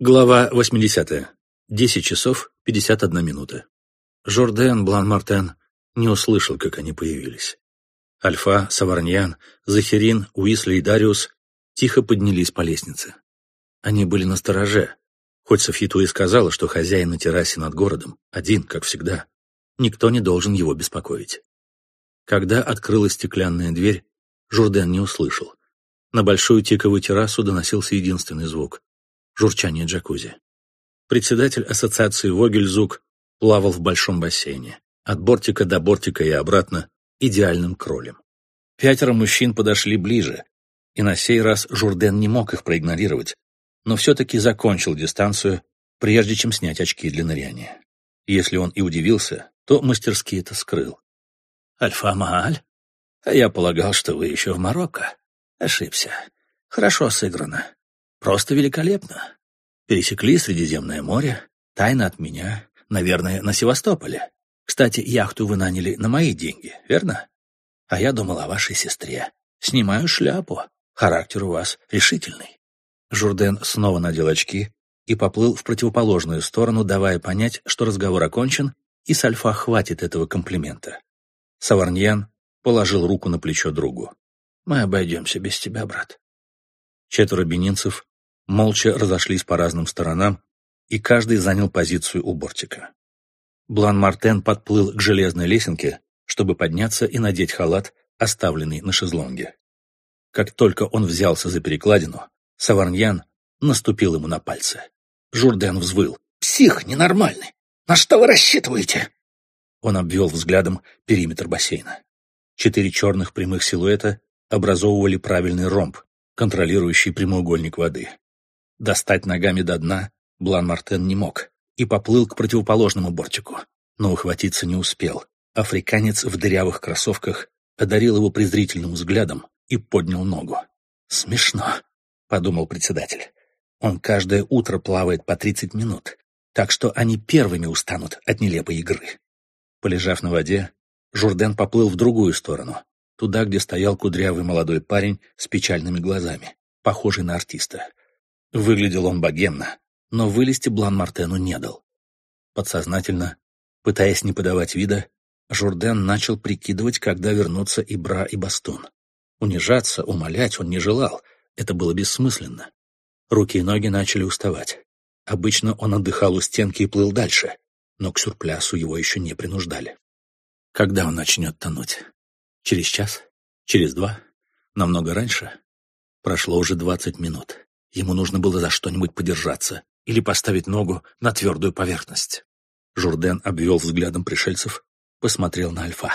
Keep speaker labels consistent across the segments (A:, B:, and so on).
A: Глава 80. 10 часов 51 минута. Жорден Блан-Мартен не услышал, как они появились. Альфа, Саварньян, Захерин, Уисли и Дариус тихо поднялись по лестнице. Они были на стороже, хоть Софьету и сказала, что хозяин на террасе над городом, один, как всегда. Никто не должен его беспокоить. Когда открылась стеклянная дверь, Журден не услышал. На большую тиковую террасу доносился единственный звук — журчание джакузи. Председатель ассоциации Вогельзук плавал в большом бассейне, от бортика до бортика и обратно, идеальным кролем. Пятеро мужчин подошли ближе, и на сей раз Журден не мог их проигнорировать, но все-таки закончил дистанцию, прежде чем снять очки для ныряния. Если он и удивился, то мастерски это скрыл. «Альфа Мааль? А я полагал, что вы еще в Марокко. Ошибся. Хорошо сыграно. Просто великолепно. Пересекли Средиземное море, тайно от меня, наверное, на Севастополе. Кстати, яхту вы наняли на мои деньги, верно? А я думал о вашей сестре. Снимаю шляпу. Характер у вас решительный. Журден снова надел очки и поплыл в противоположную сторону, давая понять, что разговор окончен, и с Альфа хватит этого комплимента. Саварньян положил руку на плечо другу. «Мы обойдемся без тебя, брат». Четверо бенинцев молча разошлись по разным сторонам, и каждый занял позицию у бортика. Блан-Мартен подплыл к железной лесенке, чтобы подняться и надеть халат, оставленный на шезлонге. Как только он взялся за перекладину, Саварньян наступил ему на пальцы. Журден взвыл. «Псих ненормальный! На что вы рассчитываете?» Он обвел взглядом периметр бассейна. Четыре черных прямых силуэта образовывали правильный ромб, контролирующий прямоугольник воды. Достать ногами до дна Блан-Мартен не мог и поплыл к противоположному бортику, но ухватиться не успел. Африканец в дырявых кроссовках одарил его презрительным взглядом и поднял ногу. «Смешно», — подумал председатель. «Он каждое утро плавает по тридцать минут, так что они первыми устанут от нелепой игры». Полежав на воде, Журден поплыл в другую сторону, туда, где стоял кудрявый молодой парень с печальными глазами, похожий на артиста. Выглядел он богемно, но вылезти Блан-Мартену не дал. Подсознательно, пытаясь не подавать вида, Журден начал прикидывать, когда вернутся и Бра, и Бастун. Унижаться, умолять он не желал, это было бессмысленно. Руки и ноги начали уставать. Обычно он отдыхал у стенки и плыл дальше, но к сюрплясу его еще не принуждали. Когда он начнет тонуть? Через час? Через два? Намного раньше? Прошло уже двадцать минут. Ему нужно было за что-нибудь подержаться или поставить ногу на твердую поверхность. Журден обвел взглядом пришельцев, посмотрел на Альфа.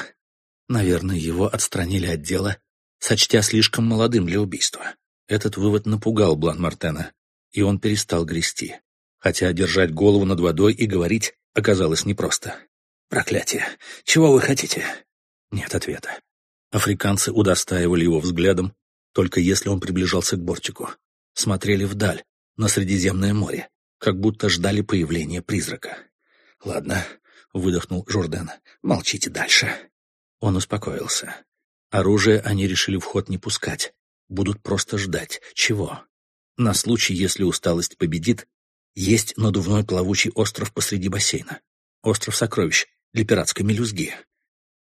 A: Наверное, его отстранили от дела, сочтя слишком молодым для убийства. Этот вывод напугал Блан-Мартена, и он перестал грести. Хотя держать голову над водой и говорить оказалось непросто. «Проклятие! Чего вы хотите?» Нет ответа. Африканцы удостаивали его взглядом, только если он приближался к бортику. Смотрели вдаль, на Средиземное море, как будто ждали появления призрака. «Ладно», — выдохнул Жорден, — «молчите дальше». Он успокоился. Оружие они решили в ход не пускать. Будут просто ждать. Чего? На случай, если усталость победит, есть надувной плавучий остров посреди бассейна. Остров сокровищ для пиратской мелюзги.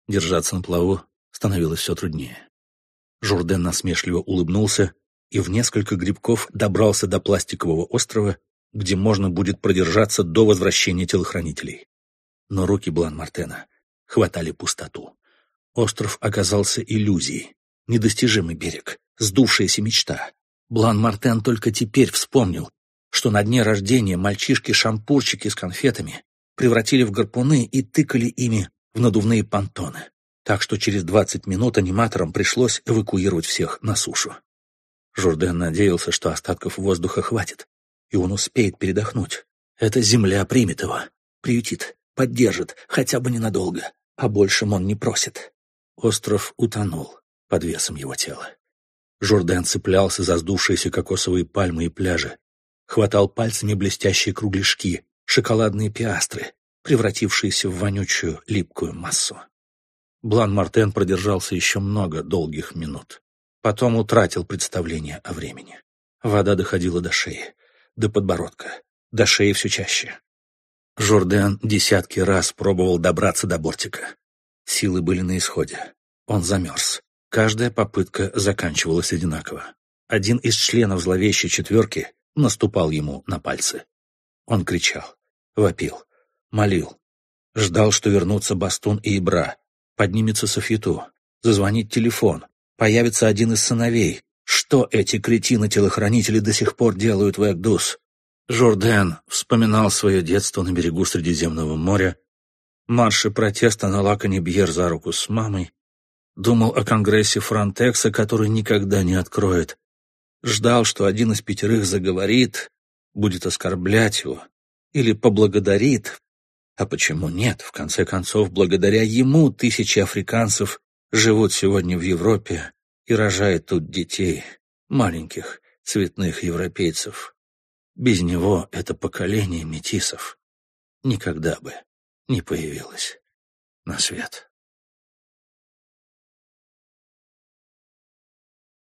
A: Держаться на плаву становилось все труднее. Журден насмешливо улыбнулся и в несколько грибков добрался до пластикового острова, где можно будет продержаться до возвращения телохранителей. Но руки Блан-Мартена хватали пустоту. Остров оказался иллюзией, недостижимый берег, сдувшаяся мечта. Блан-Мартен только теперь вспомнил, что на дне рождения мальчишки-шампурчики с конфетами превратили в гарпуны и тыкали ими в надувные понтоны. Так что через двадцать минут аниматорам пришлось эвакуировать всех на сушу. Журден надеялся, что остатков воздуха хватит, и он успеет передохнуть. Эта земля примет его, приютит, поддержит, хотя бы ненадолго, а большим он не просит. Остров утонул под весом его тела. Журден цеплялся за сдувшиеся кокосовые пальмы и пляжи, хватал пальцами блестящие кругляшки, шоколадные пиастры, превратившиеся в вонючую липкую массу. Блан-Мартен продержался еще много долгих минут. Потом утратил представление о времени. Вода доходила до шеи, до подбородка, до шеи все чаще. Жорден десятки раз пробовал добраться до бортика. Силы были на исходе. Он замерз. Каждая попытка заканчивалась одинаково. Один из членов зловещей четверки наступал ему на пальцы. Он кричал, вопил, молил. Ждал, что вернутся Бастун и Ибра, поднимется Софьету, зазвонит телефон, появится один из сыновей. Что эти кретины-телохранители до сих пор делают в Экдус? Жорден вспоминал свое детство на берегу Средиземного моря, марши протеста на Лаконе Бьер за руку с мамой, думал о конгрессе Фронтекса, который никогда не откроет, ждал, что один из пятерых заговорит, будет оскорблять его или поблагодарит. А почему нет? В конце концов, благодаря ему тысячи африканцев живут сегодня в Европе и рожают тут детей, маленьких цветных европейцев. Без него это поколение метисов никогда бы не появилось на свет.